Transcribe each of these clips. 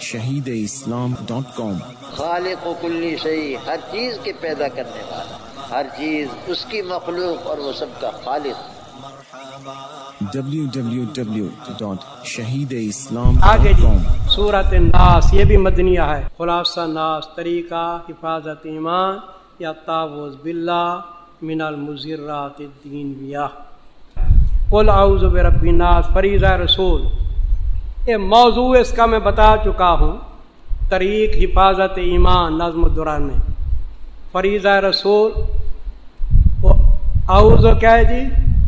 شہید اسلام ڈاٹ کام۔ خالق و کلی شہی ہر چیز کے پیدا کرنے والا ہر چیز اس کی مخلوق اور وہ سب کا خالق۔ آگے جی صورت ناس یہ بھی مدنیہ ہے۔ خلاصہ ناس طریقہ حفاظت ایمان یا تاوز باللہ من المزرات الدین بیا قل اعوذ برب الناس فریضہ رسول۔ یہ موضوع اس کا میں بتا چکا ہوں، طریق، حفاظت، ایمان، نظم الدران میں۔ فریضہ رسول، اعوذ کیا ہے جی؟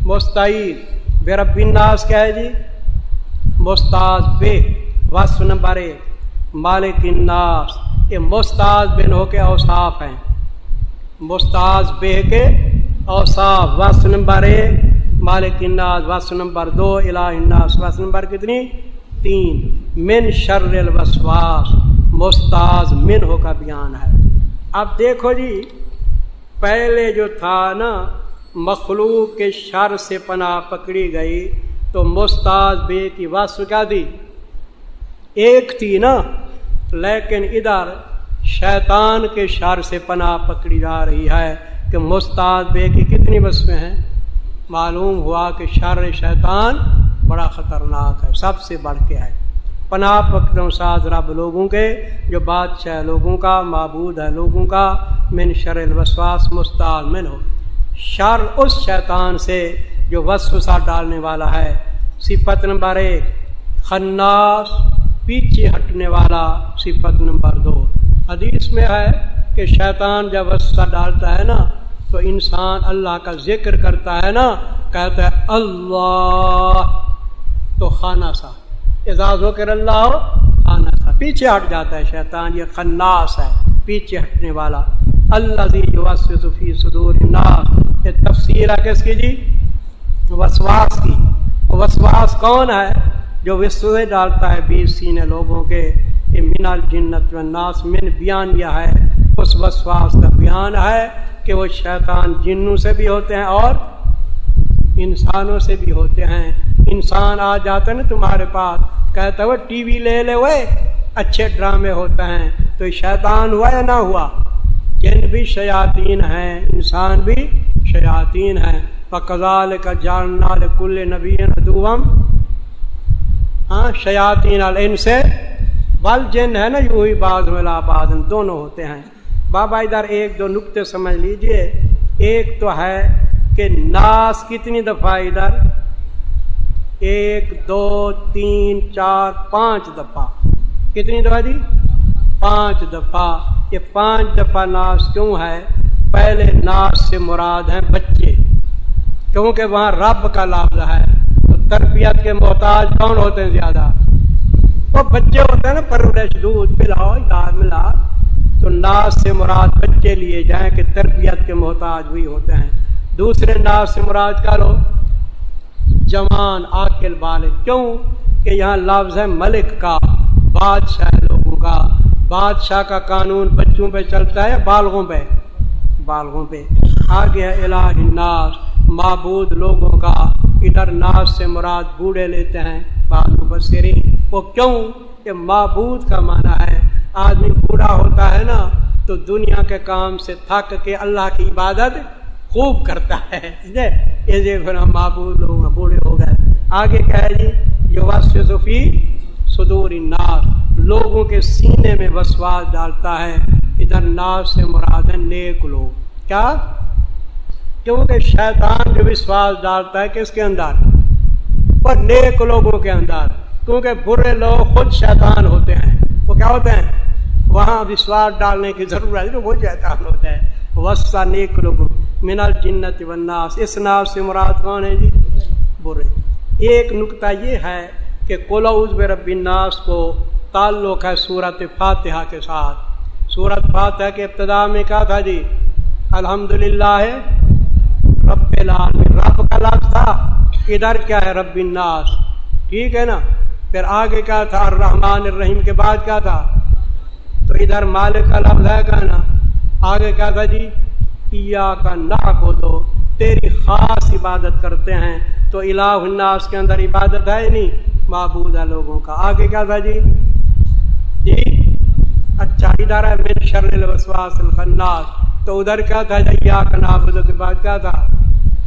مستعید بے رب الناس کیا ہے جی؟ مستاذ بے وصف نمبر ایک، مالک الناس۔ یہ مستاذ بن ہو کے اوصاف ہیں۔ مستاذ بے کے اوصاف، وصف نمبر ایک، مالک الناس، وصف نمبر دو، الہ الناس، وصف نمبر کتنی؟ تین من شر الوسواس مستاذ من ہو کا بیان ہے۔ اب دیکھو جی پہلے جو تھا نا، مخلوق کے شر سے پناہ پکڑی گئی، تو مستاز بے کی وصف کیا دی؟ ایک تھی نا، لیکن ادھر شیطان کے شر سے پناہ پکڑی جا رہی ہے کہ مستاز بے کی کتنی وصفیں ہیں؟ معلوم ہوا کہ شر شیطان بڑا خطرناک ہے، سب سے بڑھ کے ہے۔ پناہ پکڑوں ساز رب لوگوں کے، جو بادشاہ لوگوں کا، معبود ہے لوگوں کا، من شر الوسواس مستعد من ہو۔ شر اس شیطان سے جو وسوسہ ڈالنے والا ہے۔ صفت نمبر ایک، خناس، پیچھے ہٹنے والا صفت نمبر دو۔ حدیث میں ہے کہ شیطان جب وسوسہ ڈالتا ہے نا، تو انسان اللہ کا ذکر کرتا ہے نا، کہتا ہے اللہ تو خانہ سا۔ اعزاز ہو کر اللہ ہو، خانہ سا۔ پیچھے ہٹ جاتا ہے شیطان، یہ خناس ہے۔ پیچھے ہٹنے والا۔ اللہ صفی صدور الناس۔ یہ تفسیر ہے کس کی جی؟ وسواس کی۔ وسواس کون ہے؟ جو وسوے ڈالتا ہے بیس سینے لوگوں کے یہ من الجنت والناس، من بیان یہ ہے۔ اس وسواس کا بیان ہے کہ وہ شیطان جنوں سے بھی ہوتے ہیں اور انسانوں سے بھی ہوتے ہیں۔ انسان آ جاتا نا تمہارے پاس، کہتا وہ ٹی وی لے لے، وہ اچھے ڈرامے ہوتے ہیں۔ تو شیطان ہوا یا نہ ہوا؟ جن بھی شیاطین ہیں، انسان بھی شیاطین ہیں۔ فقضال کا جاننا کل نبی ادوم ہاں شیاطین ان سے بل جن ہے نا یوں ہی بعض ملا بعض دونوں ہوتے ہیں۔ بابا ادھر ایک دو نقطے سمجھ لیجیے۔ ایک تو ہے کہ ناس کتنی دفعہ ادھر ایک، دو، تین، چار، پانچ دفعہ۔ کتنی دفعہ دی پانچ دفعہ۔ یہ پانچ دفعہ ناس کیوں ہے؟ پہلے ناس سے مراد ہیں بچے۔ کیونکہ وہاں رب کا لفظ ہے، تو تربیت کے محتاج کون ہوتے ہیں زیادہ؟ وہ بچے ہوتے ہیں نا، پرورش دودھ پلاؤ یاد ملا۔ تو ناس سے مراد بچے لیے جائیں کہ تربیت کے محتاج ہوئی ہوتے ہیں۔ دوسرے ناس سے مراد کا لو جوان آکل بالغ کیوں کہ یہاں لفظ ہے ملک کا؟ بادشاہ لوگوں کا۔ بادشاہ کا قانون بچوں پہ چلتا ہے بالغوں پہ؟ بالغوں پہ۔ آگے الہ الناس، معبود لوگوں کا۔ ادھر ناس سے مراد بوڑھے لیتے ہیں۔ بالو بسری وہ کیوں؟ کہ معبود کا معنی ہے۔ آدمی بوڑھا ہوتا ہے نا، تو دنیا کے کام سے تھک کے اللہ کی عبادت خوب کرتا ہے یہ معبود لوگ بوڑھے ہو گئے آگے کہہ جی یہ وصفی صدور الناس لوگوں کے سینے میں وسواس ڈالتا ہے ادھر ناس سے مراد ہے نیک لوگ کیا کیونکہ شیطان جو وشواس ڈالتا ہے کس کے اندر پر نیک لوگوں کے اندر کیونکہ برے لوگ خود شیطان ہوتے ہیں وہ کیا ہوتے ہیں وہاں وشواس ڈالنے کی ضرورت ہے وہ شیطان ہوتا ہے وسا نیک لوگ منال جنت وناس اس ناس سے مراد کون ہے جی؟ برے۔ ایک نقطہ یہ ہے کہ کولوز رب الناس کو تعلق ہے صورت فاتحہ کے ساتھ۔ صورت فاتحہ کے ابتدا میں کیا تھا جی؟ الحمد للہ رب العالمین۔ رب کا لفظ تھا۔ ادھر کیا ہے؟ رب الناس۔ ٹھیک ہے نا؟ پھر آگے کیا تھا؟ الرحمن الرحیم کے بعد کیا تھا؟ تو ادھر مالک کا لفظ ہے کہنا۔ آگے کیا تھا جی؟ کا نا کو دو تیری خاص عبادت کرتے ہیں۔ تو الہ الناس کے اندر عبادت ہے نہیں، معبود ہے لوگوں کا۔ آگے کیا تھا جی؟ جی؟ اچھا ادھر ہے من شر الوسواس الخناس۔ تو ادھر کیا تھا جی؟ یا کا نابود کے بعد کیا تھا؟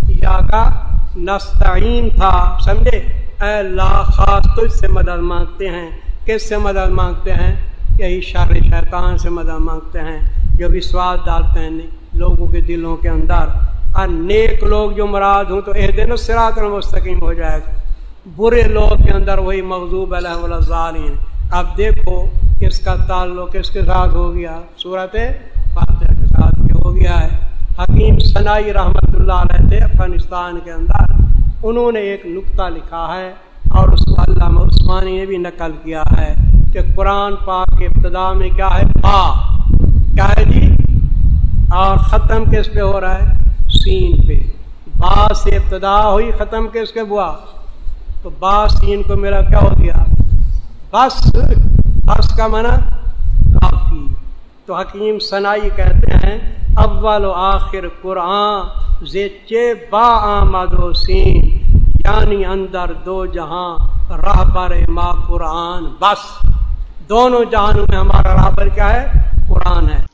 یا کا نستعین تھا۔ سمجھے؟ اے اللہ، خاص تو اس سے مدد مانگتے ہیں۔ کس سے مدد مانگتے ہیں؟ یہی شر شیطان سے مدد مانگتے ہیں۔ جو وشواس ڈالتے ہیں۔ لوگوں کے دلوں کے اندر۔ اور نیک لوگ جو مراد ہوں تو اے دن سرات المستقیم ہو جائے گا۔ برے لوگ کے اندر وہی مغضوب علیہ الظالین اب دیکھو کس کا تعلق کس کے ساتھ ہو گیا۔ صورت فاتح کے ساتھ ہو گیا ہے۔ حکیم ثنائی رحمت اللہ علیہ تھے افغانستان کے اندر۔ انہوں نے ایک نقطہ لکھا ہے اور اس کو علامہ عثمانی نے بھی نقل کیا ہے کہ قرآن پاک کے ابتدا میں کیا ہے؟ با کیا ہے جی؟ اور ختم کس پہ ہو رہا ہے؟ سین پہ۔ با سے ابتدا ہوئی، ختم کس کے بوا تو با سین کو میرا کیا ہو گیا؟ بس۔ بس کا منع کافی۔ تو حکیم سنائی کہتے ہیں، اول و آخر قرآن زیچے با آمد و سین یعنی اندر دو جہاں راہ ما قرآن۔ بس۔ دونوں جہانوں میں ہمارا راہ پر کیا ہے؟ قرآن ہے۔